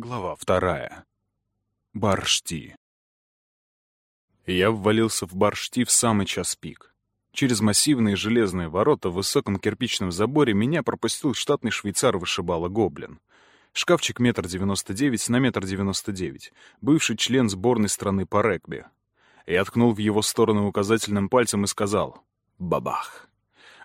Глава вторая. Баршти. Я ввалился в Баршти в самый час пик. Через массивные железные ворота в высоком кирпичном заборе меня пропустил штатный швейцар-вышибала Гоблин. Шкафчик метр девяносто девять на метр девяносто девять, бывший член сборной страны по регби. Я ткнул в его сторону указательным пальцем и сказал «Бабах».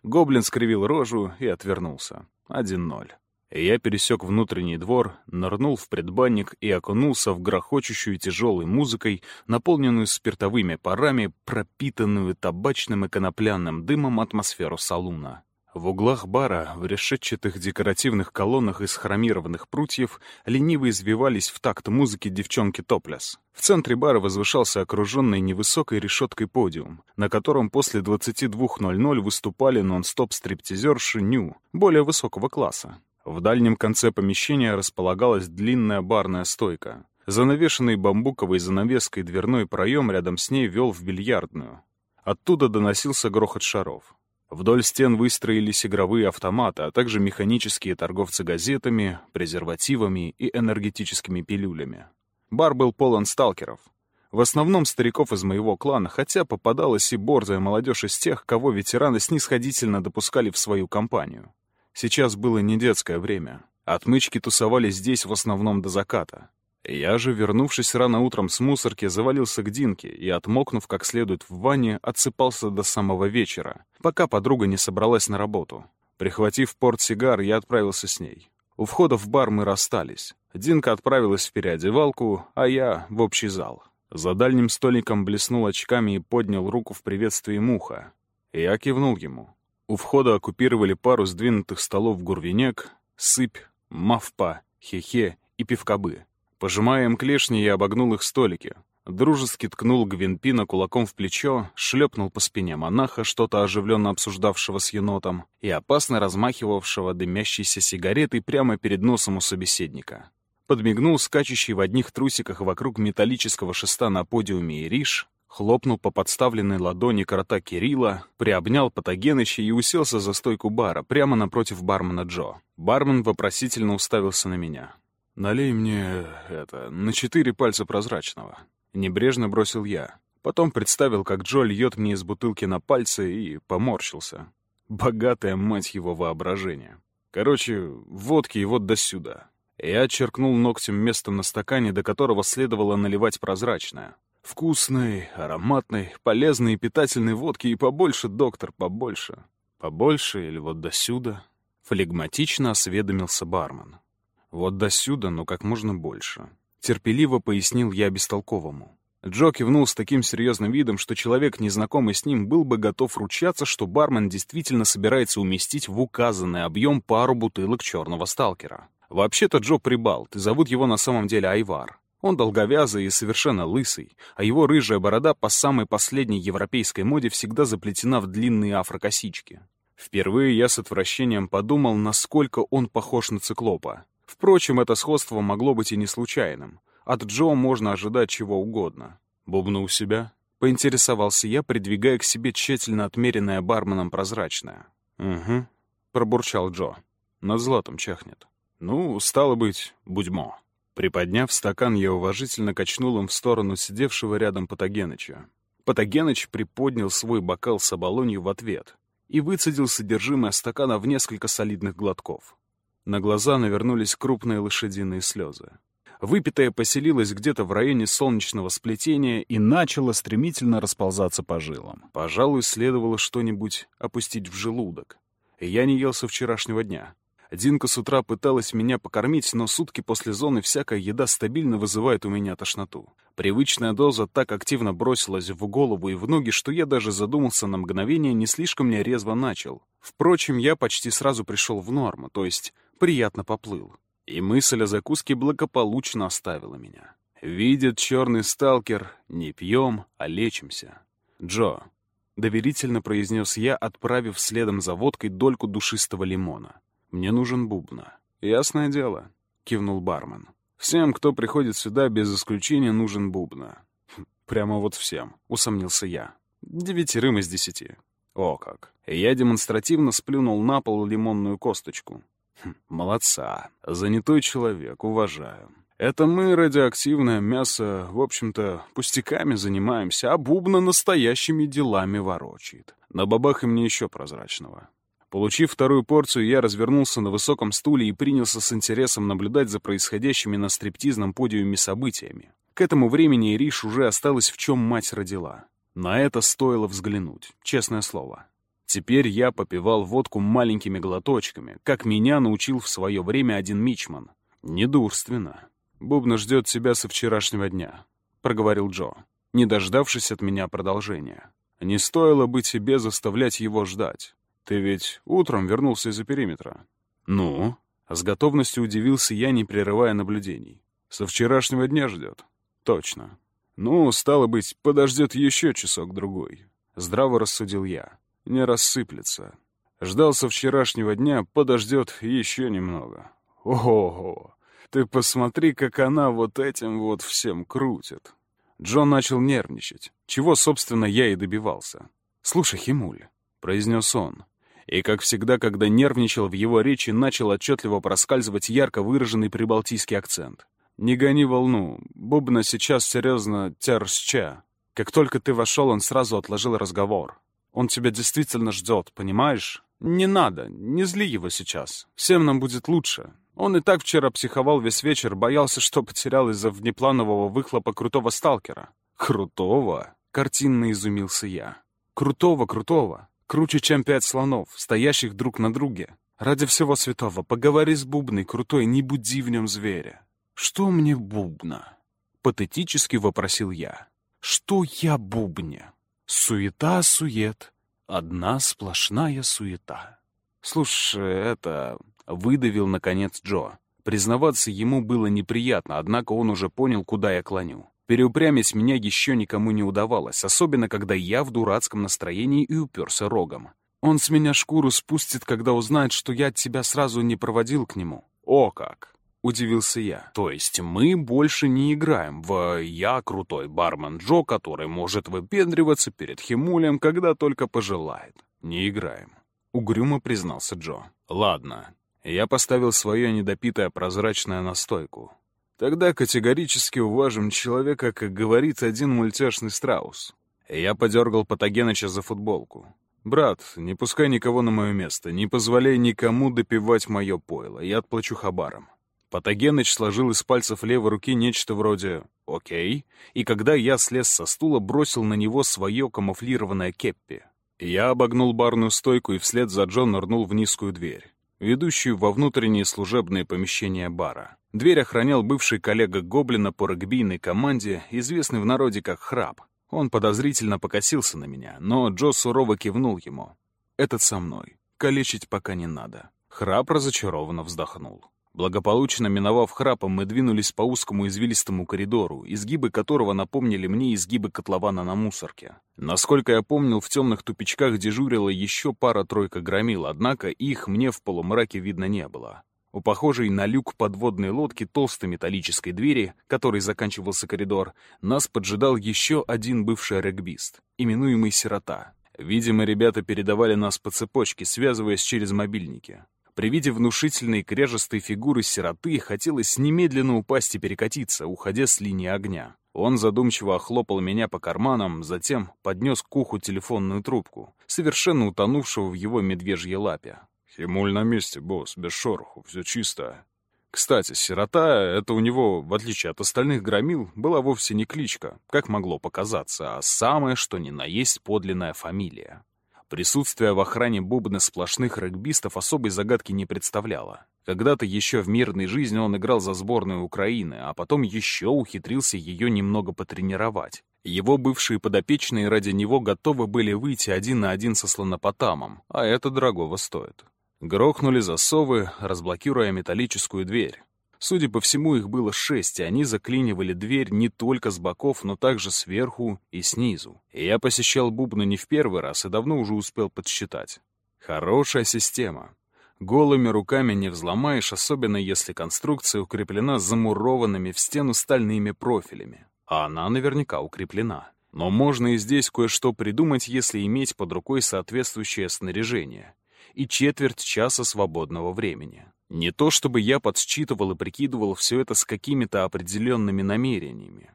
Гоблин скривил рожу и отвернулся. Один ноль. Я пересек внутренний двор, нырнул в предбанник и окунулся в грохочущую тяжелой музыкой, наполненную спиртовыми парами, пропитанную табачным и конопляным дымом атмосферу салуна. В углах бара, в решетчатых декоративных колоннах из хромированных прутьев, лениво извивались в такт музыки девчонки топлес. В центре бара возвышался окруженный невысокой решеткой подиум, на котором после 22.00 выступали нон-стоп стриптизерши Ню, более высокого класса. В дальнем конце помещения располагалась длинная барная стойка. Занавешенный бамбуковой занавеской дверной проем рядом с ней вел в бильярдную. Оттуда доносился грохот шаров. Вдоль стен выстроились игровые автоматы, а также механические торговцы газетами, презервативами и энергетическими пилюлями. Бар был полон сталкеров. В основном стариков из моего клана, хотя попадалась и борзая молодежь из тех, кого ветераны снисходительно допускали в свою компанию. Сейчас было не детское время. Отмычки тусовались здесь в основном до заката. Я же, вернувшись рано утром с мусорки, завалился к Динке и, отмокнув как следует в ванне, отсыпался до самого вечера, пока подруга не собралась на работу. Прихватив портсигар, я отправился с ней. У входа в бар мы расстались. Динка отправилась в переодевалку, а я — в общий зал. За дальним столиком блеснул очками и поднял руку в приветствии муха. Я кивнул ему. У входа оккупировали пару сдвинутых столов гурвенек, сыпь, мавпа, хехе и пивкобы. Пожимая им клешни, я обогнул их столики. Дружески ткнул Гвинпина кулаком в плечо, шлепнул по спине монаха, что-то оживленно обсуждавшего с енотом, и опасно размахивавшего дымящейся сигаретой прямо перед носом у собеседника. Подмигнул скачущий в одних трусиках вокруг металлического шеста на подиуме Ириш, хлопнул по подставленной ладони крота Кирилла, приобнял Патогеныча и уселся за стойку бара, прямо напротив бармена Джо. Бармен вопросительно уставился на меня. «Налей мне, это, на четыре пальца прозрачного». Небрежно бросил я. Потом представил, как Джо льет мне из бутылки на пальцы и поморщился. Богатая мать его воображение. Короче, водки и вот до сюда. Я черкнул ногтем место на стакане, до которого следовало наливать прозрачное. Вкусной, ароматной, полезной и питательной водки и побольше, доктор, побольше. Побольше или вот досюда? Флегматично осведомился бармен. Вот досюда, но как можно больше. Терпеливо пояснил я бестолковому. Джо кивнул с таким серьезным видом, что человек, незнакомый с ним, был бы готов ручаться, что бармен действительно собирается уместить в указанный объем пару бутылок черного сталкера. Вообще-то Джо Прибалт, и зовут его на самом деле Айвар. Он долговязый и совершенно лысый, а его рыжая борода по самой последней европейской моде всегда заплетена в длинные афрокосички. Впервые я с отвращением подумал, насколько он похож на циклопа. Впрочем, это сходство могло быть и не случайным. От Джо можно ожидать чего угодно. Бубну у себя? Поинтересовался я, придвигая к себе тщательно отмеренное барменом прозрачное. «Угу», — пробурчал Джо. «Над златом чахнет». «Ну, стало быть, будьмо». Приподняв стакан, я уважительно качнул им в сторону сидевшего рядом Патогеныча. Патогеныч приподнял свой бокал с оболонью в ответ и выцедил содержимое стакана в несколько солидных глотков. На глаза навернулись крупные лошадиные слезы. Выпитое поселилось где-то в районе солнечного сплетения и начало стремительно расползаться по жилам. Пожалуй, следовало что-нибудь опустить в желудок. Я не ел со вчерашнего дня. Динка с утра пыталась меня покормить, но сутки после зоны всякая еда стабильно вызывает у меня тошноту. Привычная доза так активно бросилась в голову и в ноги, что я даже задумался на мгновение, не слишком мне резво начал. Впрочем, я почти сразу пришел в норму, то есть приятно поплыл. И мысль о закуске благополучно оставила меня. Видит черный сталкер, не пьем, а лечимся. Джо, — доверительно произнес я, отправив следом за водкой дольку душистого лимона. Мне нужен бубна. Ясное дело, кивнул бармен. Всем, кто приходит сюда, без исключения нужен бубна. Прямо вот всем, усомнился я. Девятерым из десяти. О как. Я демонстративно сплюнул на пол лимонную косточку. Хм, молодца. Занятой человек, уважаю. Это мы, радиоактивное мясо, в общем-то, пустяками занимаемся, а Бубна настоящими делами ворочает. На бабах и мне еще прозрачного. Получив вторую порцию, я развернулся на высоком стуле и принялся с интересом наблюдать за происходящими на стриптизном подиуме событиями. К этому времени Ириш уже осталась в чем мать родила. На это стоило взглянуть, честное слово. Теперь я попивал водку маленькими глоточками, как меня научил в свое время один мичман. Недурственно. Бубна ждет себя со вчерашнего дня, — проговорил Джо, не дождавшись от меня продолжения. Не стоило бы тебе заставлять его ждать. Ты ведь утром вернулся из-за периметра. Ну? С готовностью удивился я, не прерывая наблюдений. Со вчерашнего дня ждет. Точно. Ну, стало быть, подождет еще часок-другой. Здраво рассудил я. Не рассыплется. Ждал со вчерашнего дня, подождет еще немного. Ого! Ты посмотри, как она вот этим вот всем крутит. Джон начал нервничать, чего, собственно, я и добивался. «Слушай, Химуль», — произнес он, и, как всегда, когда нервничал, в его речи начал отчетливо проскальзывать ярко выраженный прибалтийский акцент. «Не гони волну. Бубна сейчас серьезно тярсча. Как только ты вошел, он сразу отложил разговор. Он тебя действительно ждет, понимаешь? Не надо, не зли его сейчас. Всем нам будет лучше. Он и так вчера психовал весь вечер, боялся, что потерял из-за внепланового выхлопа крутого сталкера. Крутого? Картинно изумился я. Крутого, крутого. Круче, чем пять слонов, стоящих друг на друге. Ради всего святого, поговори с Бубной, крутой, не буди в нем зверя. «Что мне бубна?» — патетически вопросил я. «Что я бубня? Суета-сует, одна сплошная суета». «Слушай, это...» — выдавил, наконец, Джо. Признаваться ему было неприятно, однако он уже понял, куда я клоню. Переупрямить меня еще никому не удавалось, особенно когда я в дурацком настроении и уперся рогом. Он с меня шкуру спустит, когда узнает, что я тебя сразу не проводил к нему. О как! — удивился я. «То есть мы больше не играем в «я крутой бармен Джо, который может выпендриваться перед Химулем, когда только пожелает». Не играем», — угрюмо признался Джо. «Ладно». Я поставил свое недопитое прозрачное на стойку. Тогда категорически уважим человека, как говорит один мультяшный страус. Я подергал Патогеныча за футболку. «Брат, не пускай никого на мое место, не позволяй никому допивать мое пойло, я отплачу хабаром». Патогеныч сложил из пальцев левой руки нечто вроде «Окей», и когда я слез со стула, бросил на него свое камуфлированное кеппи. Я обогнул барную стойку и вслед за Джон нырнул в низкую дверь, ведущую во внутренние служебные помещения бара. Дверь охранял бывший коллега Гоблина по регбийной команде, известный в народе как Храб. Он подозрительно покосился на меня, но Джо сурово кивнул ему. «Этот со мной. Калечить пока не надо». Храб разочарованно вздохнул. Благополучно миновав храпом, мы двинулись по узкому извилистому коридору, изгибы которого напомнили мне изгибы котлована на мусорке. Насколько я помнил, в темных тупичках дежурила еще пара-тройка громил, однако их мне в полумраке видно не было. У похожей на люк подводной лодки толстой металлической двери, которой заканчивался коридор, нас поджидал еще один бывший регбист, именуемый «Сирота». Видимо, ребята передавали нас по цепочке, связываясь через мобильники. При виде внушительной кряжестой фигуры сироты хотелось немедленно упасть и перекатиться, уходя с линии огня. Он задумчиво охлопал меня по карманам, затем поднес к уху телефонную трубку, совершенно утонувшего в его медвежьей лапе. «Химуль на месте, босс, без шороху, все чисто». Кстати, сирота — это у него, в отличие от остальных громил, была вовсе не кличка, как могло показаться, а самое, что ни на есть подлинная фамилия. Присутствие в охране бубна сплошных регбистов особой загадки не представляло. Когда-то еще в мирной жизни он играл за сборную Украины, а потом еще ухитрился ее немного потренировать. Его бывшие подопечные ради него готовы были выйти один на один со слонопотамом, а это дорогого стоит. Грохнули засовы, разблокируя металлическую дверь. Судя по всему, их было шесть, и они заклинивали дверь не только с боков, но также сверху и снизу. И я посещал бубну не в первый раз и давно уже успел подсчитать. Хорошая система. Голыми руками не взломаешь, особенно если конструкция укреплена замурованными в стену стальными профилями. А она наверняка укреплена. Но можно и здесь кое-что придумать, если иметь под рукой соответствующее снаряжение. И четверть часа свободного времени. Не то чтобы я подсчитывал и прикидывал все это с какими-то определенными намерениями.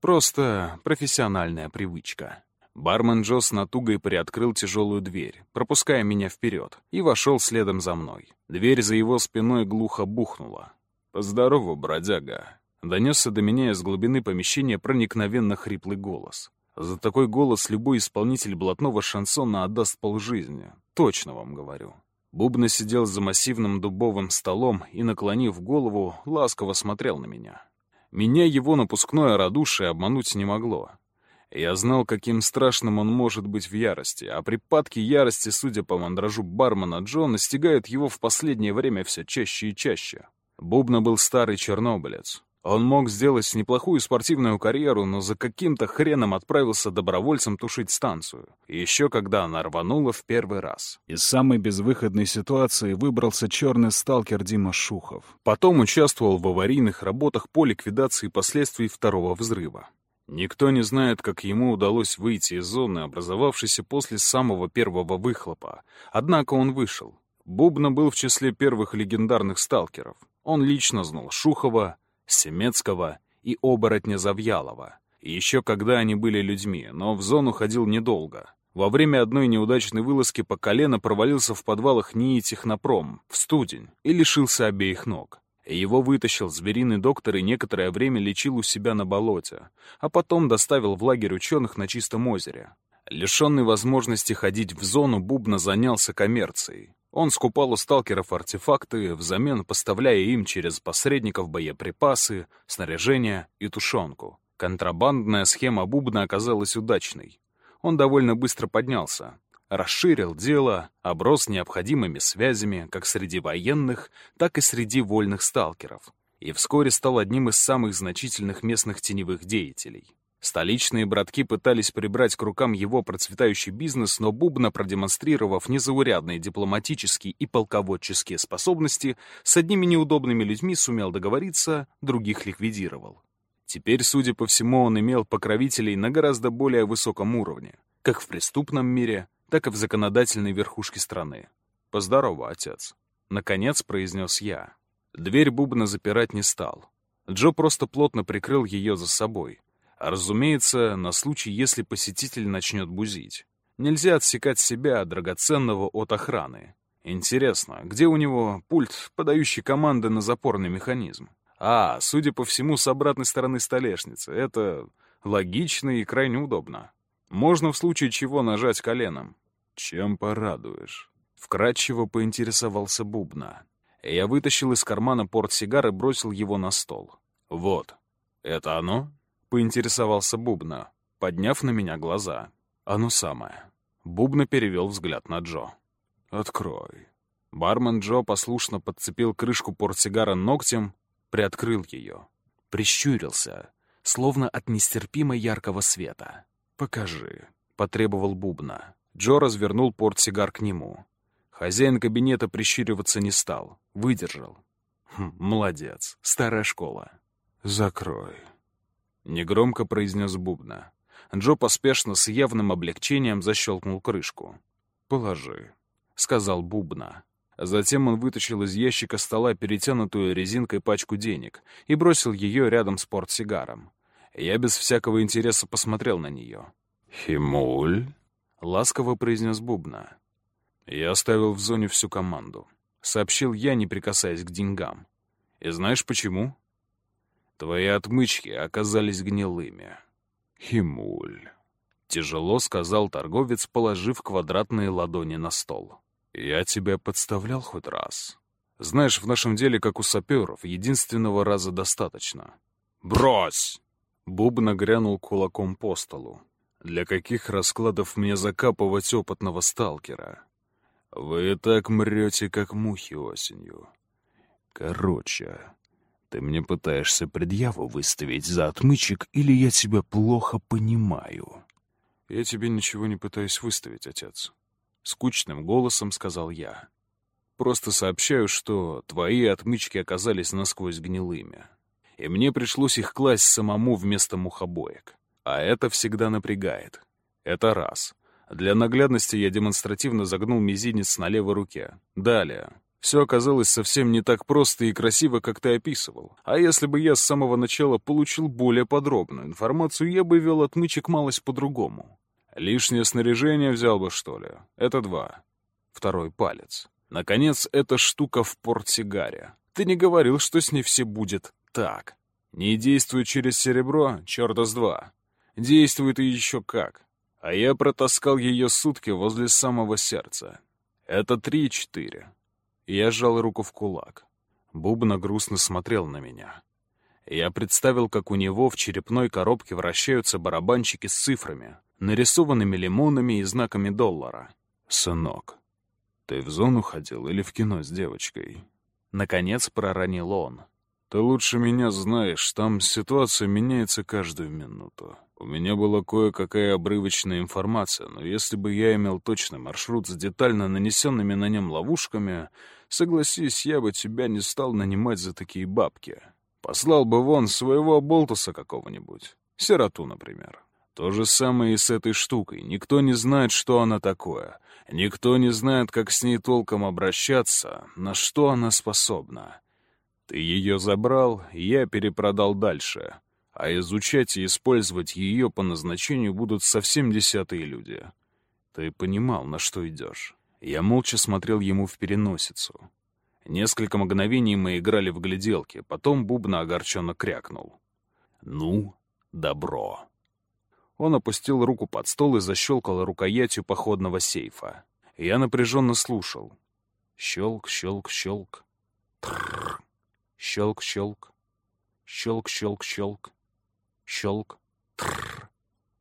Просто профессиональная привычка. Бармен Джо с натугой приоткрыл тяжелую дверь, пропуская меня вперед, и вошел следом за мной. Дверь за его спиной глухо бухнула. «Поздорово, бродяга!» Донесся до меня из глубины помещения проникновенно хриплый голос. За такой голос любой исполнитель блатного шансона отдаст полжизни. Точно вам говорю. Бубна сидел за массивным дубовым столом и, наклонив голову, ласково смотрел на меня. Меня его напускное радушие обмануть не могло. Я знал, каким страшным он может быть в ярости, а припадки ярости, судя по мандражу бармена Джо, настигают его в последнее время все чаще и чаще. Бубна был старый чернобылец. Он мог сделать неплохую спортивную карьеру, но за каким-то хреном отправился добровольцем тушить станцию. еще когда она рванула в первый раз. Из самой безвыходной ситуации выбрался черный сталкер Дима Шухов. Потом участвовал в аварийных работах по ликвидации последствий второго взрыва. Никто не знает, как ему удалось выйти из зоны, образовавшейся после самого первого выхлопа. Однако он вышел. Бубна был в числе первых легендарных сталкеров. Он лично знал Шухова, Семецкого и оборотня Завьялова. Еще когда они были людьми, но в зону ходил недолго. Во время одной неудачной вылазки по колено провалился в подвалах НИИ Технопром, в студень, и лишился обеих ног. Его вытащил звериный доктор и некоторое время лечил у себя на болоте, а потом доставил в лагерь ученых на Чистом озере. Лишенный возможности ходить в зону, Бубна занялся коммерцией. Он скупал у сталкеров артефакты, взамен поставляя им через посредников боеприпасы, снаряжение и тушенку. Контрабандная схема Бубна оказалась удачной. Он довольно быстро поднялся, расширил дело, оброс необходимыми связями как среди военных, так и среди вольных сталкеров, и вскоре стал одним из самых значительных местных теневых деятелей. Столичные братки пытались прибрать к рукам его процветающий бизнес, но Бубна, продемонстрировав незаурядные дипломатические и полководческие способности, с одними неудобными людьми сумел договориться, других ликвидировал. Теперь, судя по всему, он имел покровителей на гораздо более высоком уровне, как в преступном мире, так и в законодательной верхушке страны. «Поздорово, отец», — наконец произнес я. Дверь Бубна запирать не стал. Джо просто плотно прикрыл ее за собой, разумеется, на случай, если посетитель начнет бузить. Нельзя отсекать себя, драгоценного, от охраны. Интересно, где у него пульт, подающий команды на запорный механизм? А, судя по всему, с обратной стороны столешницы. Это логично и крайне удобно. Можно в случае чего нажать коленом. Чем порадуешь? Вкратчиво поинтересовался Бубна. Я вытащил из кармана портсигар и бросил его на стол. Вот. Это оно? Поинтересовался Бубна, подняв на меня глаза. Оно самое. Бубна перевел взгляд на Джо. «Открой». Бармен Джо послушно подцепил крышку портсигара ногтем, приоткрыл ее. Прищурился, словно от нестерпимо яркого света. «Покажи», — потребовал Бубна. Джо развернул портсигар к нему. Хозяин кабинета прищуриваться не стал, выдержал. Хм, молодец, старая школа. «Закрой», Негромко произнес Бубна. Джо поспешно с явным облегчением защелкнул крышку. «Положи», — сказал Бубна. Затем он вытащил из ящика стола перетянутую резинкой пачку денег и бросил ее рядом с портсигаром. Я без всякого интереса посмотрел на нее. «Химуль?» — ласково произнес Бубна. «Я оставил в зоне всю команду», — сообщил я, не прикасаясь к деньгам. «И знаешь почему?» Твои отмычки оказались гнилыми. Химуль. Тяжело сказал торговец, положив квадратные ладони на стол. Я тебя подставлял хоть раз. Знаешь, в нашем деле, как у саперов, единственного раза достаточно. Брось! Бубна грянул кулаком по столу. Для каких раскладов мне закапывать опытного сталкера? Вы и так мрете, как мухи осенью. Короче, ты мне пытаешься предъяву выставить за отмычек, или я тебя плохо понимаю?» «Я тебе ничего не пытаюсь выставить, отец», — скучным голосом сказал я. «Просто сообщаю, что твои отмычки оказались насквозь гнилыми, и мне пришлось их класть самому вместо мухобоек. А это всегда напрягает. Это раз. Для наглядности я демонстративно загнул мизинец на левой руке. Далее. Все оказалось совсем не так просто и красиво, как ты описывал. А если бы я с самого начала получил более подробную информацию, я бы вел отмычек малость по-другому. Лишнее снаряжение взял бы, что ли? Это два. Второй палец. Наконец, эта штука в портсигаре. Ты не говорил, что с ней все будет так. Не действует через серебро, черта с два. Действует и еще как. А я протаскал ее сутки возле самого сердца. Это три-четыре. Я сжал руку в кулак. Бубна грустно смотрел на меня. Я представил, как у него в черепной коробке вращаются барабанчики с цифрами, нарисованными лимонами и знаками доллара. «Сынок, ты в зону ходил или в кино с девочкой?» Наконец проронил он. «Ты лучше меня знаешь, там ситуация меняется каждую минуту. У меня была кое-какая обрывочная информация, но если бы я имел точный маршрут с детально нанесенными на нем ловушками, согласись, я бы тебя не стал нанимать за такие бабки. Послал бы вон своего болтуса какого-нибудь. Сироту, например. То же самое и с этой штукой. Никто не знает, что она такое. Никто не знает, как с ней толком обращаться, на что она способна. Ты ее забрал, я перепродал дальше а изучать и использовать ее по назначению будут совсем десятые люди. Ты понимал, на что идешь. Я молча смотрел ему в переносицу. Несколько мгновений мы играли в гляделки, потом Бубна огорченно крякнул. «Ну, добро». Он опустил руку под стол и защелкал рукоятью походного сейфа. Я напряженно слушал. Щелк, щелк, щелк. Трррр. Щелк, щелк. Щелк, щелк, щелк. Щелк. Тррр.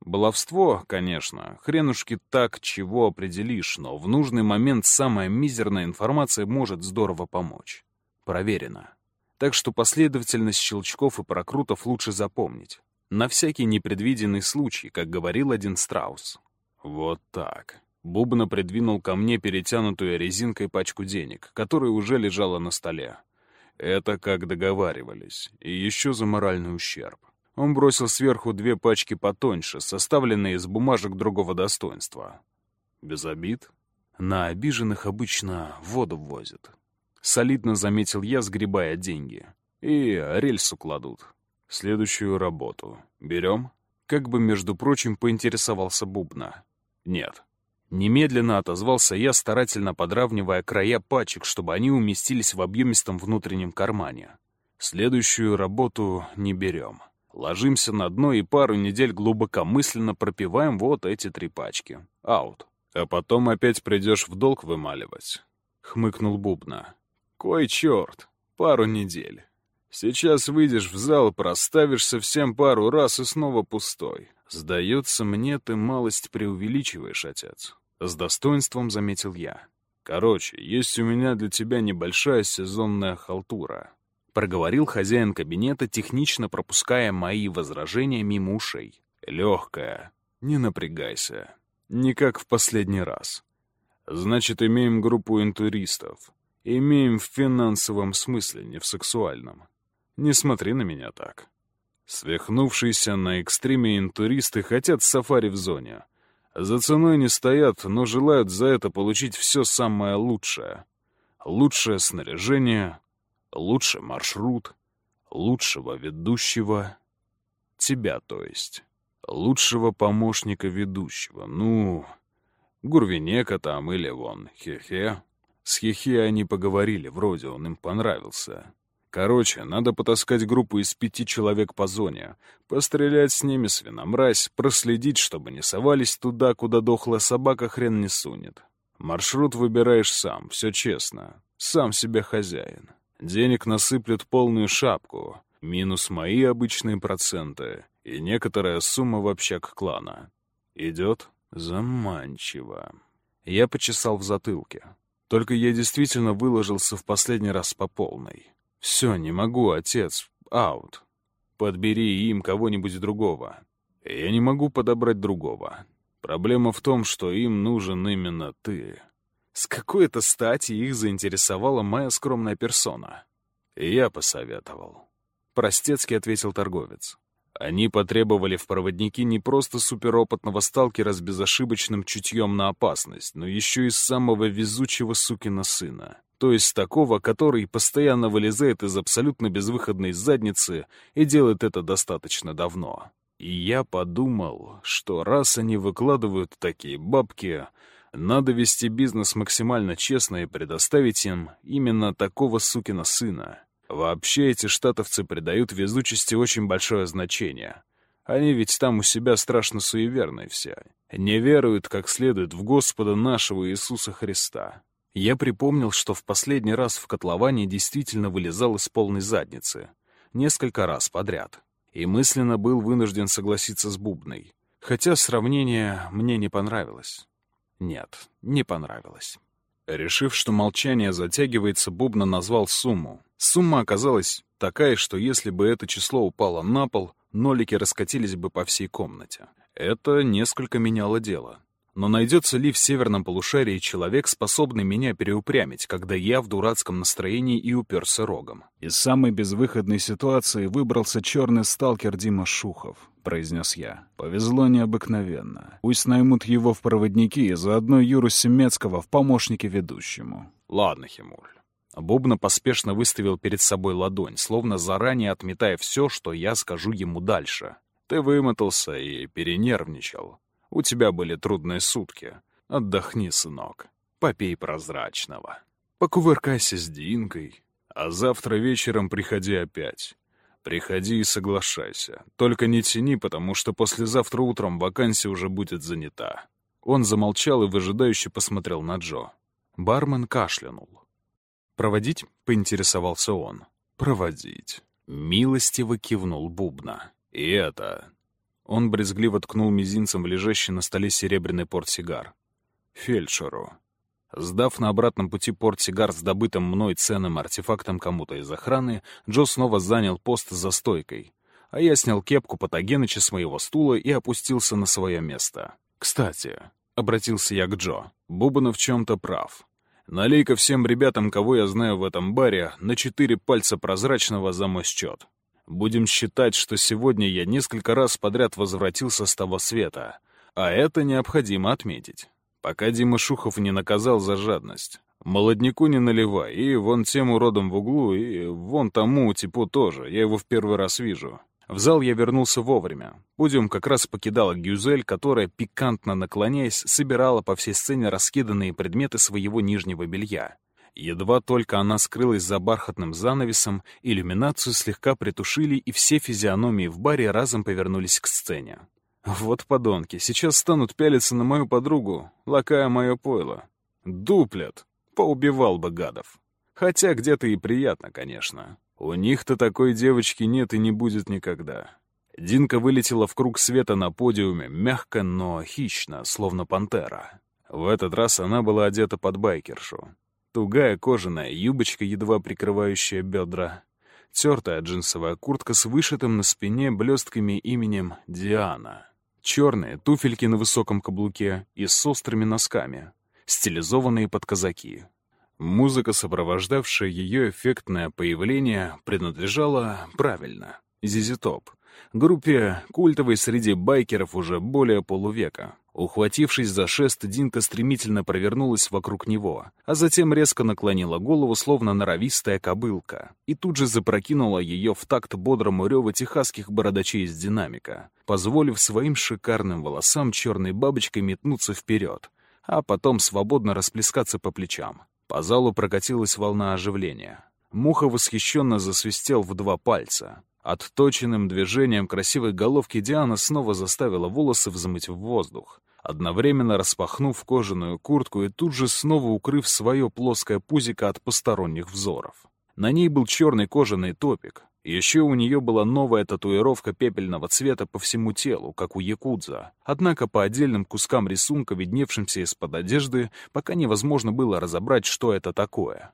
Баловство, конечно. Хренушки так, чего определишь, но в нужный момент самая мизерная информация может здорово помочь. Проверено. Так что последовательность щелчков и прокрутов лучше запомнить. На всякий непредвиденный случай, как говорил один страус. Вот так. Бубна придвинул ко мне перетянутую резинкой пачку денег, которая уже лежала на столе. Это как договаривались. И еще за моральный ущерб. Он бросил сверху две пачки потоньше, составленные из бумажек другого достоинства. Без обид. На обиженных обычно воду ввозят. Солидно заметил я, сгребая деньги. И рельсу кладут. Следующую работу. Берем? Как бы, между прочим, поинтересовался Бубна. Нет. Немедленно отозвался я, старательно подравнивая края пачек, чтобы они уместились в объемистом внутреннем кармане. Следующую работу не берем. Ложимся на дно и пару недель глубокомысленно пропиваем вот эти три пачки. Аут. А потом опять придешь в долг вымаливать. Хмыкнул Бубна. Кой черт, пару недель. Сейчас выйдешь в зал, проставишься всем пару раз и снова пустой. Сдается мне, ты малость преувеличиваешь, отец. С достоинством заметил я. Короче, есть у меня для тебя небольшая сезонная халтура. — проговорил хозяин кабинета, технично пропуская мои возражения мимо ушей. «Легкая. Не напрягайся. Не как в последний раз. Значит, имеем группу интуристов. Имеем в финансовом смысле, не в сексуальном. Не смотри на меня так. Свихнувшиеся на экстриме интуристы хотят сафари в зоне. За ценой не стоят, но желают за это получить все самое лучшее. Лучшее снаряжение, лучше маршрут, лучшего ведущего, тебя, то есть, лучшего помощника ведущего, ну, Гурвинека там или вон, Хе-Хе. С Хе-Хе они поговорили, вроде он им понравился. Короче, надо потаскать группу из пяти человек по зоне, пострелять с ними свиномразь, проследить, чтобы не совались туда, куда дохлая собака хрен не сунет. Маршрут выбираешь сам, все честно, сам себе хозяин. Денег насыплют полную шапку, минус мои обычные проценты и некоторая сумма в общак клана. Идет заманчиво. Я почесал в затылке. Только я действительно выложился в последний раз по полной. Все, не могу, отец, аут. Подбери им кого-нибудь другого. Я не могу подобрать другого. Проблема в том, что им нужен именно ты. С какой-то стати их заинтересовала моя скромная персона. Я посоветовал. Простецкий ответил торговец. Они потребовали в проводники не просто суперопытного сталкера с безошибочным чутьем на опасность, но еще и самого везучего сукина сына. то есть такого, который постоянно вылезает из абсолютно безвыходной задницы и делает это достаточно давно. И я подумал, что раз они выкладывают такие бабки, надо вести бизнес максимально честно и предоставить им именно такого сукина сына. Вообще эти штатовцы придают везучести очень большое значение. Они ведь там у себя страшно суеверные все. Не веруют как следует в Господа нашего Иисуса Христа. Я припомнил, что в последний раз в котловане действительно вылезал из полной задницы. Несколько раз подряд. И мысленно был вынужден согласиться с Бубной. Хотя сравнение мне не понравилось. Нет, не понравилось. Решив, что молчание затягивается, Бубна назвал сумму. Сумма оказалась такая, что если бы это число упало на пол, нолики раскатились бы по всей комнате. Это несколько меняло дело. Но найдется ли в северном полушарии человек, способный меня переупрямить, когда я в дурацком настроении и уперся рогом? Из самой безвыходной ситуации выбрался черный сталкер Дима Шухов, произнес я. Повезло необыкновенно. Пусть наймут его в проводники и заодно Юру Семецкого в помощники ведущему. Ладно, Химуль. Бубна поспешно выставил перед собой ладонь, словно заранее отметая все, что я скажу ему дальше. Ты вымотался и перенервничал. У тебя были трудные сутки. Отдохни, сынок. Попей прозрачного. Покувыркайся с Динкой. А завтра вечером приходи опять. Приходи и соглашайся. Только не тяни, потому что послезавтра утром вакансия уже будет занята. Он замолчал и выжидающе посмотрел на Джо. Бармен кашлянул. «Проводить?» — поинтересовался он. «Проводить». Милостиво кивнул Бубна. «И это, он брезгливо ткнул мизинцем в лежащий на столе серебряный портсигар. «Фельдшеру». Сдав на обратном пути портсигар с добытым мной ценным артефактом кому-то из охраны, Джо снова занял пост за стойкой. А я снял кепку Патогеныча с моего стула и опустился на свое место. «Кстати», — обратился я к Джо, — «Бубна в чем-то прав. Налей-ка всем ребятам, кого я знаю в этом баре, на четыре пальца прозрачного за мой счет. Будем считать, что сегодня я несколько раз подряд возвратился с того света. А это необходимо отметить. Пока Дима Шухов не наказал за жадность. Молодняку не наливай, и вон тем уродом в углу, и вон тому типу тоже, я его в первый раз вижу. В зал я вернулся вовремя. Подиум как раз покидала Гюзель, которая, пикантно наклоняясь, собирала по всей сцене раскиданные предметы своего нижнего белья. Едва только она скрылась за бархатным занавесом, иллюминацию слегка притушили, и все физиономии в баре разом повернулись к сцене. Вот подонки, сейчас станут пялиться на мою подругу, лакая мое пойло. Дуплет. Поубивал бы гадов. Хотя где-то и приятно, конечно. У них-то такой девочки нет и не будет никогда. Динка вылетела в круг света на подиуме, мягко, но хищно, словно пантера. В этот раз она была одета под байкершу. Тугая кожаная юбочка, едва прикрывающая бедра. Тертая джинсовая куртка с вышитым на спине блестками именем Диана. Черные туфельки на высоком каблуке и с острыми носками, стилизованные под казаки. Музыка, сопровождавшая ее эффектное появление, принадлежала правильно — Зизи Топ, группе культовой среди байкеров уже более полувека. Ухватившись за шест, Динка стремительно провернулась вокруг него, а затем резко наклонила голову, словно норовистая кобылка, и тут же запрокинула ее в такт бодрому реву техасских бородачей из динамика, позволив своим шикарным волосам черной бабочкой метнуться вперед, а потом свободно расплескаться по плечам. По залу прокатилась волна оживления. Муха восхищенно засвистел в два пальца. Отточенным движением красивой головки Диана снова заставила волосы взмыть в воздух, одновременно распахнув кожаную куртку и тут же снова укрыв свое плоское пузико от посторонних взоров. На ней был черный кожаный топик. Еще у нее была новая татуировка пепельного цвета по всему телу, как у якудза. Однако по отдельным кускам рисунка, видневшимся из-под одежды, пока невозможно было разобрать, что это такое.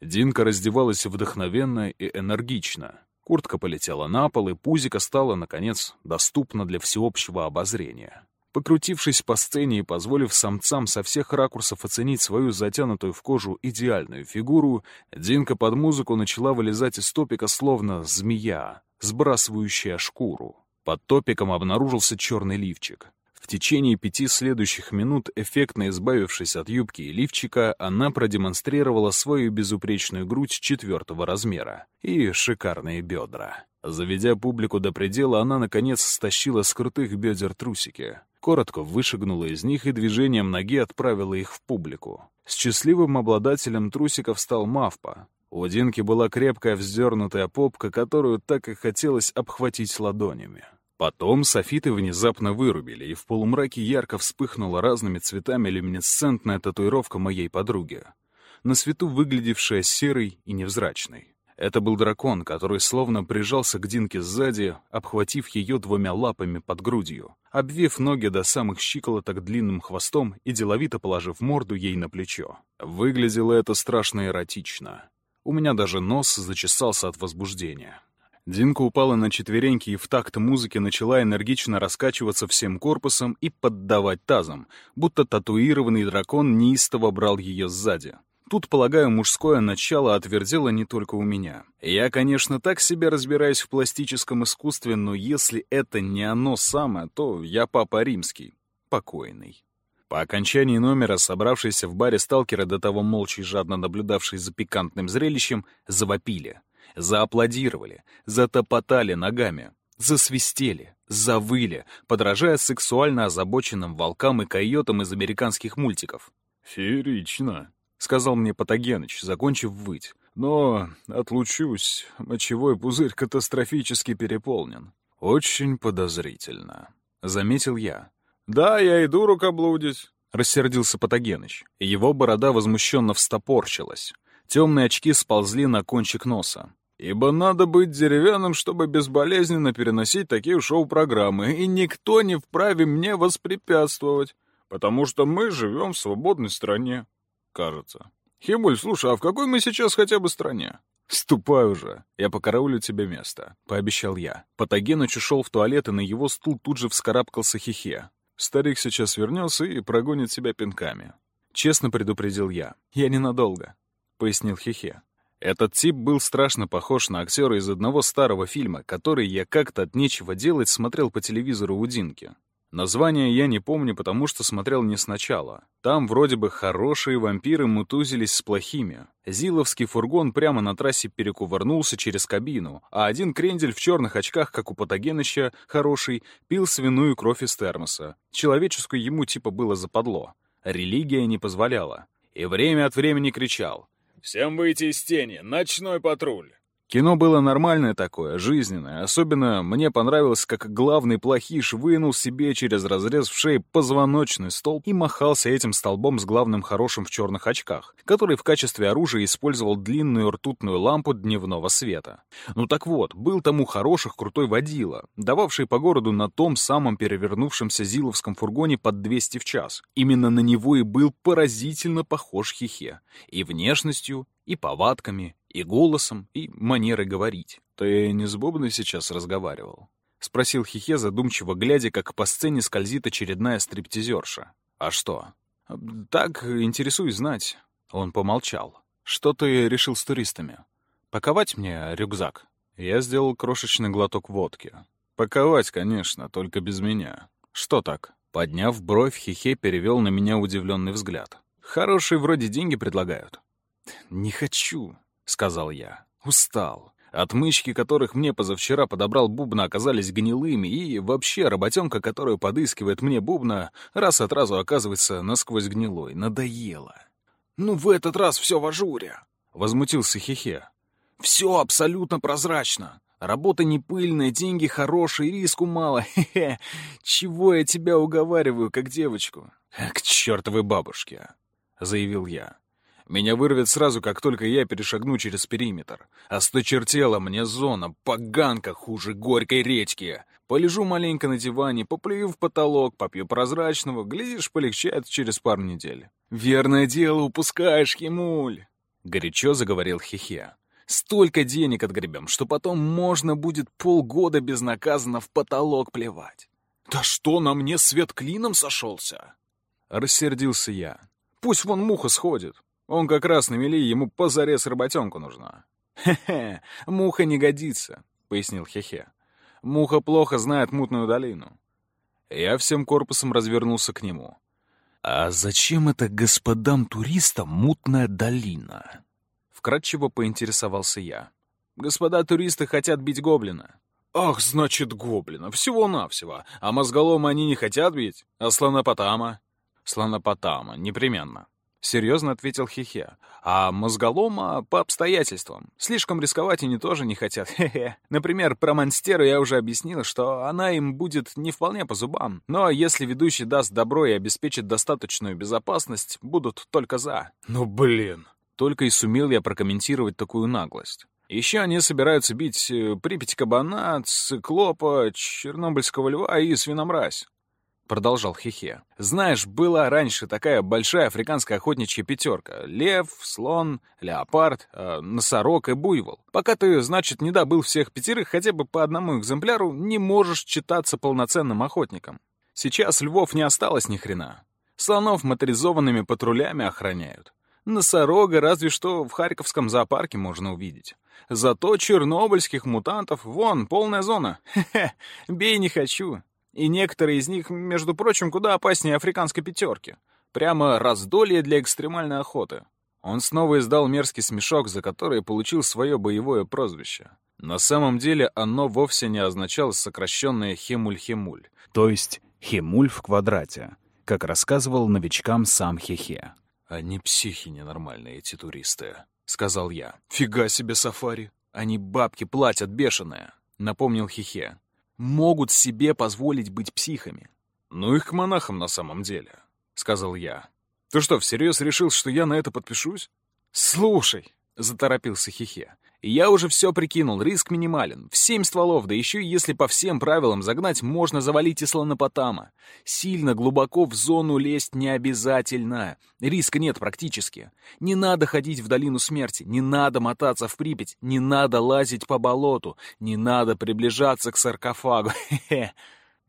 Динка раздевалась вдохновенно и энергично. Куртка полетела на пол, и пузико стало, наконец, доступно для всеобщего обозрения. Покрутившись по сцене и позволив самцам со всех ракурсов оценить свою затянутую в кожу идеальную фигуру, Динка под музыку начала вылезать из топика словно змея, сбрасывающая шкуру. Под топиком обнаружился черный лифчик. В течение пяти следующих минут, эффектно избавившись от юбки и лифчика, она продемонстрировала свою безупречную грудь четвертого размера и шикарные бедра. Заведя публику до предела, она, наконец, стащила с крутых бедер трусики, коротко вышагнула из них и движением ноги отправила их в публику. Счастливым обладателем трусиков стал Мавпа. У Динки была крепкая вздернутая попка, которую так и хотелось обхватить ладонями. Потом софиты внезапно вырубили, и в полумраке ярко вспыхнула разными цветами люминесцентная татуировка моей подруги, на свету выглядевшая серой и невзрачной. Это был дракон, который словно прижался к Динке сзади, обхватив ее двумя лапами под грудью, обвив ноги до самых щиколоток длинным хвостом и деловито положив морду ей на плечо. Выглядело это страшно эротично. У меня даже нос зачесался от возбуждения. Динка упала на четвереньки и в такт музыки начала энергично раскачиваться всем корпусом и поддавать тазом, будто татуированный дракон неистово брал ее сзади. Тут, полагаю, мужское начало отвердело не только у меня. Я, конечно, так себе разбираюсь в пластическом искусстве, но если это не оно самое, то я папа римский, покойный. По окончании номера, собравшиеся в баре сталкеры, до того молча и жадно наблюдавшие за пикантным зрелищем, завопили — зааплодировали, затопотали ногами, засвистели, завыли, подражая сексуально озабоченным волкам и койотам из американских мультиков. «Феерично», — сказал мне Патогеныч, закончив выть. «Но отлучусь, мочевой пузырь катастрофически переполнен. Очень подозрительно», — заметил я. «Да, я иду рукоблудить», — рассердился Патогеныч. Его борода возмущенно встопорчилась. Темные очки сползли на кончик носа ибо надо быть деревянным, чтобы безболезненно переносить такие шоу-программы, и никто не вправе мне воспрепятствовать, потому что мы живем в свободной стране, кажется. Химуль, слушай, а в какой мы сейчас хотя бы стране? «Ступай уже, я покараулю тебе место», — пообещал я. Патогеныч ушел в туалет, и на его стул тут же вскарабкался Хихе. Старик сейчас вернется и прогонит себя пинками. Честно предупредил я. «Я ненадолго», — пояснил Хихе. Этот тип был страшно похож на актера из одного старого фильма, который я как-то от нечего делать смотрел по телевизору у Динки. Название я не помню, потому что смотрел не сначала. Там вроде бы хорошие вампиры мутузились с плохими. Зиловский фургон прямо на трассе перекувырнулся через кабину, а один крендель в черных очках, как у Патогеныча, хороший, пил свиную кровь из термоса. Человеческую ему типа было западло. Религия не позволяла. И время от времени кричал «Всем выйти из тени! Ночной патруль!» Кино было нормальное такое, жизненное. Особенно мне понравилось, как главный плохиш вынул себе через разрез в шее позвоночный столб и махался этим столбом с главным хорошим в черных очках, который в качестве оружия использовал длинную ртутную лампу дневного света. Ну так вот, был тому хороших крутой водила, дававший по городу на том самом перевернувшемся зиловском фургоне под 200 в час. Именно на него и был поразительно похож Хихе. И внешностью, и повадками, и голосом, и манерой говорить. «Ты не с Бубной сейчас разговаривал?» — спросил Хихе, задумчиво глядя, как по сцене скользит очередная стриптизерша. «А что?» «Так, интересуюсь знать». Он помолчал. «Что ты решил с туристами? Паковать мне рюкзак?» Я сделал крошечный глоток водки. «Паковать, конечно, только без меня». «Что так?» Подняв бровь, Хихе перевел на меня удивленный взгляд. «Хорошие вроде деньги предлагают». «Не хочу», — сказал я. «Устал. Отмычки, которых мне позавчера подобрал Бубна, оказались гнилыми, и вообще работенка, которую подыскивает мне Бубна, раз от разу оказывается насквозь гнилой. Надоело». «Ну, в этот раз все в ажуре», — возмутился Хихе. «Все абсолютно прозрачно. Работа не пыльная, деньги хорошие, риску мало. Хе-хе. Чего я тебя уговариваю, как девочку?» «К чертовой бабушке», — заявил я. Меня вырвет сразу, как только я перешагну через периметр. Осточертела мне зона, поганка хуже горькой редьки. Полежу маленько на диване, поплюю в потолок, попью прозрачного, глядишь, полегчает через пару недель. «Верное дело упускаешь, Химуль!» — горячо заговорил Хихе. «Столько денег отгребем, что потом можно будет полгода безнаказанно в потолок плевать». «Да что, на мне свет клином сошелся?» Рассердился я. «Пусть вон муха сходит. Он как раз на мели, ему позарез работенку нужна. «Хе-хе, муха не годится», — пояснил Хехе. «Муха плохо знает мутную долину». Я всем корпусом развернулся к нему. «А зачем это господам-туристам мутная долина?» Вкратчиво поинтересовался я. «Господа туристы хотят бить гоблина». «Ах, значит, гоблина. Всего-навсего. А мозголома они не хотят бить? А слонопотама?» «Слонопотама. Непременно. — серьезно ответил Хихе. «А мозголома по обстоятельствам. Слишком рисковать они тоже не хотят. Хе-хе. Например, про Монстеру я уже объяснил, что она им будет не вполне по зубам. Но если ведущий даст добро и обеспечит достаточную безопасность, будут только за». «Ну блин!» Только и сумел я прокомментировать такую наглость. Еще они собираются бить э, Припять кабана, циклопа, чернобыльского льва и свиномразь продолжал Хихе. «Знаешь, была раньше такая большая африканская охотничья пятерка. Лев, слон, леопард, э, носорог и буйвол. Пока ты, значит, не добыл всех пятерых хотя бы по одному экземпляру, не можешь считаться полноценным охотником. Сейчас львов не осталось ни хрена. Слонов моторизованными патрулями охраняют. Носорога разве что в Харьковском зоопарке можно увидеть. Зато чернобыльских мутантов, вон, полная зона. Хе-хе, бей не хочу. И некоторые из них, между прочим, куда опаснее африканской пятерки. Прямо раздолье для экстремальной охоты. Он снова издал мерзкий смешок, за который получил свое боевое прозвище. На самом деле оно вовсе не означало сокращенное «хемуль-хемуль». То есть «хемуль в квадрате», как рассказывал новичкам сам Хехе. «Они психи ненормальные, эти туристы», — сказал я. «Фига себе сафари! Они бабки платят бешеные», — напомнил Хихе могут себе позволить быть психами. «Ну их к монахам на самом деле», — сказал я. «Ты что, всерьез решил, что я на это подпишусь?» «Слушай», — заторопился Хихе, я уже все прикинул, риск минимален. В семь стволов, да еще и если по всем правилам загнать, можно завалить и слонопотама. Сильно глубоко в зону лезть не обязательно. Риска нет практически. Не надо ходить в долину смерти, не надо мотаться в Припять, не надо лазить по болоту, не надо приближаться к саркофагу. Хе-хе.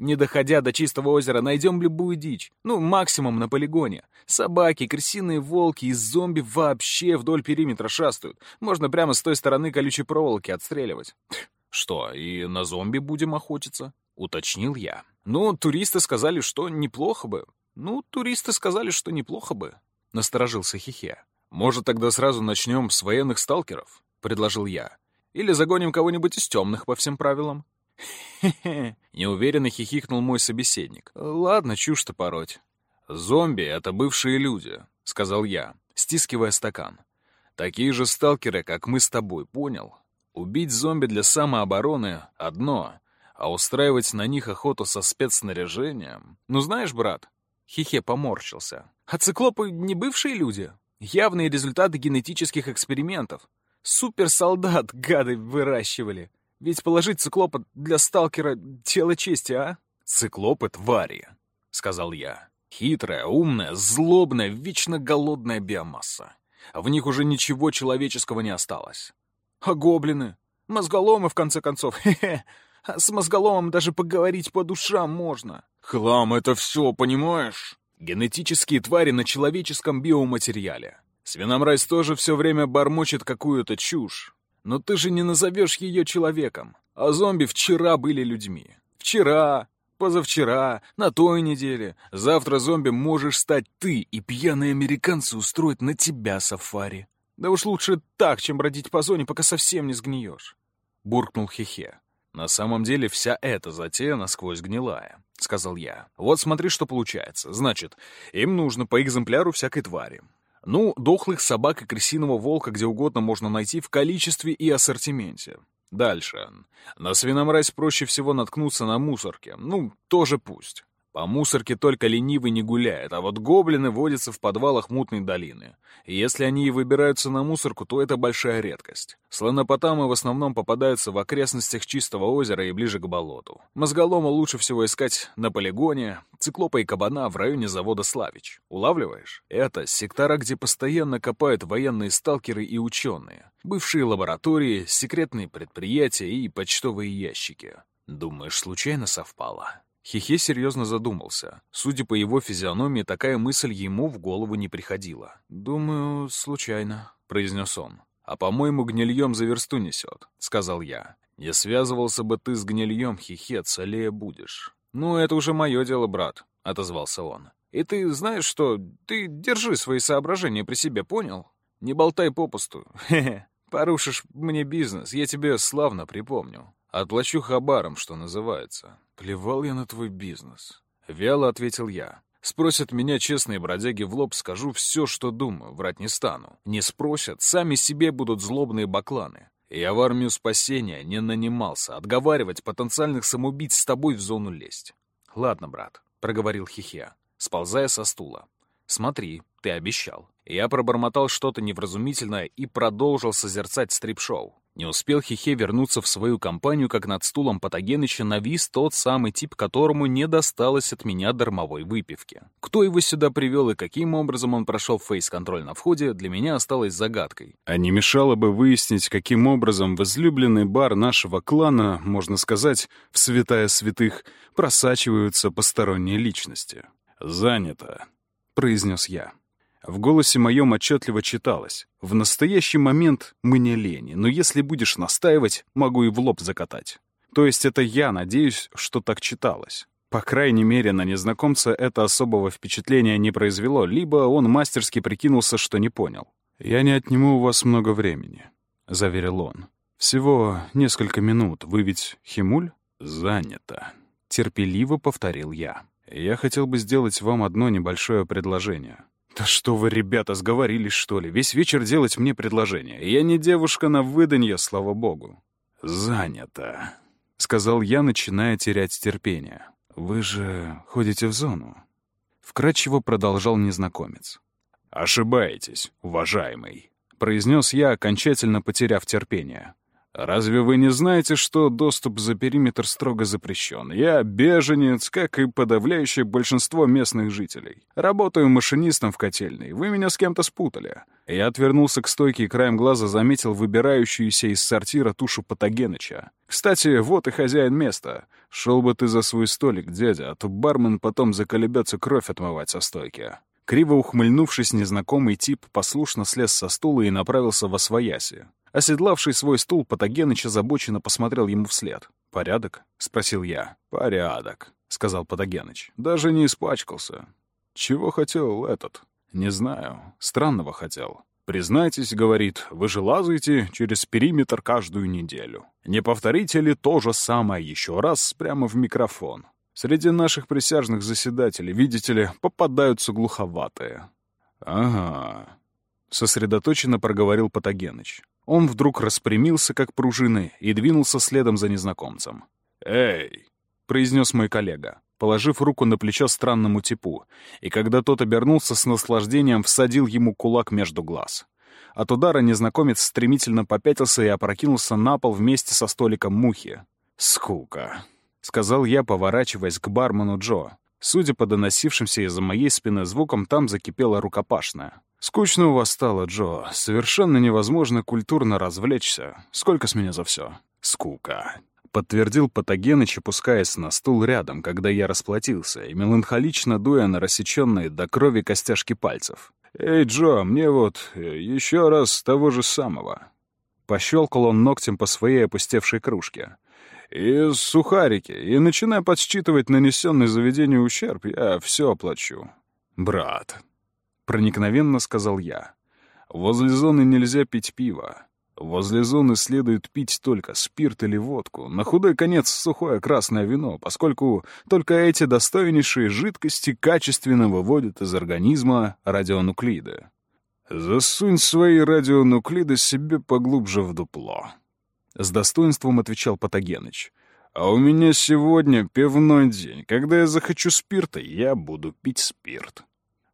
Не доходя до чистого озера, найдем любую дичь. Ну, максимум на полигоне. Собаки, крысиные волки и зомби вообще вдоль периметра шастают. Можно прямо с той стороны колючей проволоки отстреливать. Что, и на зомби будем охотиться? Уточнил я. Ну, туристы сказали, что неплохо бы. Ну, туристы сказали, что неплохо бы. Насторожился Хихе. Может, тогда сразу начнем с военных сталкеров? Предложил я. Или загоним кого-нибудь из темных по всем правилам. Неуверенно хихикнул мой собеседник. «Ладно, чушь-то пороть». «Зомби — это бывшие люди», — сказал я, стискивая стакан. «Такие же сталкеры, как мы с тобой, понял? Убить зомби для самообороны — одно, а устраивать на них охоту со спецснаряжением... Ну знаешь, брат...» Хихе поморщился. «А циклопы не бывшие люди? Явные результаты генетических экспериментов. Суперсолдат, гады, выращивали. Ведь положить циклопа для сталкера — дело чести, а? «Циклопы — твари», — сказал я. «Хитрая, умная, злобная, вечно голодная биомасса. В них уже ничего человеческого не осталось. А гоблины? Мозголомы, в конце концов. Хе-хе. А с мозголомом даже поговорить по душам можно. Хлам — это все, понимаешь? Генетические твари на человеческом биоматериале. Свиномразь тоже все время бормочет какую-то чушь. Но ты же не назовешь ее человеком. А зомби вчера были людьми. Вчера, позавчера, на той неделе. Завтра зомби можешь стать ты, и пьяные американцы устроят на тебя сафари. Да уж лучше так, чем бродить по зоне, пока совсем не сгниешь. Буркнул Хехе. На самом деле вся эта затея насквозь гнилая, сказал я. Вот смотри, что получается. Значит, им нужно по экземпляру всякой твари. Ну, дохлых собак и крысиного волка где угодно можно найти в количестве и ассортименте. Дальше. На свиномразь проще всего наткнуться на мусорке. Ну, тоже пусть. По мусорке только ленивый не гуляет, а вот гоблины водятся в подвалах мутной долины. И если они и выбираются на мусорку, то это большая редкость. Слонопотамы в основном попадаются в окрестностях чистого озера и ближе к болоту. Мозголома лучше всего искать на полигоне, циклопа и кабана в районе завода «Славич». Улавливаешь? Это сектора, где постоянно копают военные сталкеры и ученые. Бывшие лаборатории, секретные предприятия и почтовые ящики. Думаешь, случайно совпало? Хихе серьезно задумался. Судя по его физиономии, такая мысль ему в голову не приходила. «Думаю, случайно», — произнес он. «А, по-моему, гнильем за версту несет», — сказал я. «Не связывался бы ты с гнильем, Хихе, целее будешь». «Ну, это уже мое дело, брат», — отозвался он. «И ты знаешь что? Ты держи свои соображения при себе, понял? Не болтай попусту. Хе-хе. Порушишь мне бизнес, я тебе славно припомню. Отплачу хабаром, что называется. Плевал я на твой бизнес. Вяло ответил я. Спросят меня честные бродяги в лоб, скажу все, что думаю, врать не стану. Не спросят, сами себе будут злобные бакланы. Я в армию спасения не нанимался, отговаривать потенциальных самоубийц с тобой в зону лезть. Ладно, брат, проговорил Хихия, сползая со стула. Смотри, ты обещал. Я пробормотал что-то невразумительное и продолжил созерцать стрип-шоу. Не успел Хихе вернуться в свою компанию, как над стулом Патогеныча навис тот самый тип, которому не досталось от меня дармовой выпивки. Кто его сюда привел и каким образом он прошел фейс-контроль на входе, для меня осталось загадкой. А не мешало бы выяснить, каким образом в излюбленный бар нашего клана, можно сказать, в святая святых, просачиваются посторонние личности. «Занято», — произнес я. В голосе моем отчетливо читалось. «В настоящий момент мне лени, но если будешь настаивать, могу и в лоб закатать». То есть это я надеюсь, что так читалось. По крайней мере, на незнакомца это особого впечатления не произвело, либо он мастерски прикинулся, что не понял. «Я не отниму у вас много времени», — заверил он. «Всего несколько минут. Вы ведь Химуль?» «Занято», — терпеливо повторил я. «Я хотел бы сделать вам одно небольшое предложение. «Да что вы, ребята, сговорились, что ли? Весь вечер делать мне предложение. Я не девушка на выданье, слава богу». «Занято», — сказал я, начиная терять терпение. «Вы же ходите в зону?» Вкратчиво продолжал незнакомец. «Ошибаетесь, уважаемый», — произнес я, окончательно потеряв терпение. «Разве вы не знаете, что доступ за периметр строго запрещен? Я беженец, как и подавляющее большинство местных жителей. Работаю машинистом в котельной. Вы меня с кем-то спутали». Я отвернулся к стойке и краем глаза заметил выбирающуюся из сортира тушу Патогеныча. «Кстати, вот и хозяин места. Шел бы ты за свой столик, дядя, а то бармен потом заколебется кровь отмывать со стойки». Криво ухмыльнувшись, незнакомый тип послушно слез со стула и направился во свояси. Оседлавший свой стул, Патогеныч озабоченно посмотрел ему вслед. «Порядок?» — спросил я. «Порядок», — сказал Патогеныч. «Даже не испачкался». «Чего хотел этот?» «Не знаю. Странного хотел». «Признайтесь, — говорит, — вы же лазаете через периметр каждую неделю. Не повторите ли то же самое еще раз прямо в микрофон? Среди наших присяжных заседателей, видите ли, попадаются глуховатые». «Ага», — сосредоточенно проговорил Патогеныч. Он вдруг распрямился, как пружины, и двинулся следом за незнакомцем. «Эй!» — произнес мой коллега, положив руку на плечо странному типу, и когда тот обернулся с наслаждением, всадил ему кулак между глаз. От удара незнакомец стремительно попятился и опрокинулся на пол вместе со столиком мухи. «Скука!» — сказал я, поворачиваясь к бармену Джо. Судя по доносившимся из-за моей спины звукам, там закипела рукопашная. «Скучно у вас стало, Джо. Совершенно невозможно культурно развлечься. Сколько с меня за все? «Скука», — подтвердил Патогеныч, опускаясь на стул рядом, когда я расплатился, и меланхолично дуя на рассеченные до крови костяшки пальцев. «Эй, Джо, мне вот э, еще раз того же самого». Пощелкал он ногтем по своей опустевшей кружке. «И сухарики, и начиная подсчитывать нанесенный заведению ущерб, я все оплачу». «Брат», проникновенно сказал я. Возле зоны нельзя пить пиво. Возле зоны следует пить только спирт или водку, на худой конец сухое красное вино, поскольку только эти достойнейшие жидкости качественно выводят из организма радионуклиды. «Засунь свои радионуклиды себе поглубже в дупло», — с достоинством отвечал Патогеныч. «А у меня сегодня пивной день. Когда я захочу спирта, я буду пить спирт».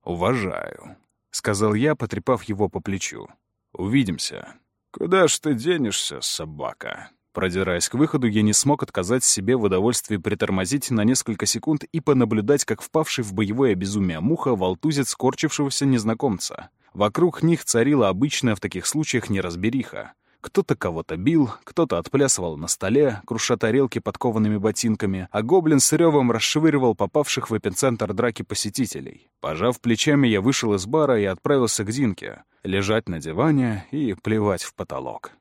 «Уважаю», — сказал я, потрепав его по плечу. «Увидимся». «Куда ж ты денешься, собака?» Продираясь к выходу, я не смог отказать себе в удовольствии притормозить на несколько секунд и понаблюдать, как впавший в боевое безумие муха волтузит скорчившегося незнакомца. Вокруг них царила обычная в таких случаях неразбериха. Кто-то кого-то бил, кто-то отплясывал на столе, круша тарелки подкованными ботинками, а гоблин с ревом расшвыривал попавших в эпицентр драки посетителей. Пожав плечами, я вышел из бара и отправился к Динке, лежать на диване и плевать в потолок.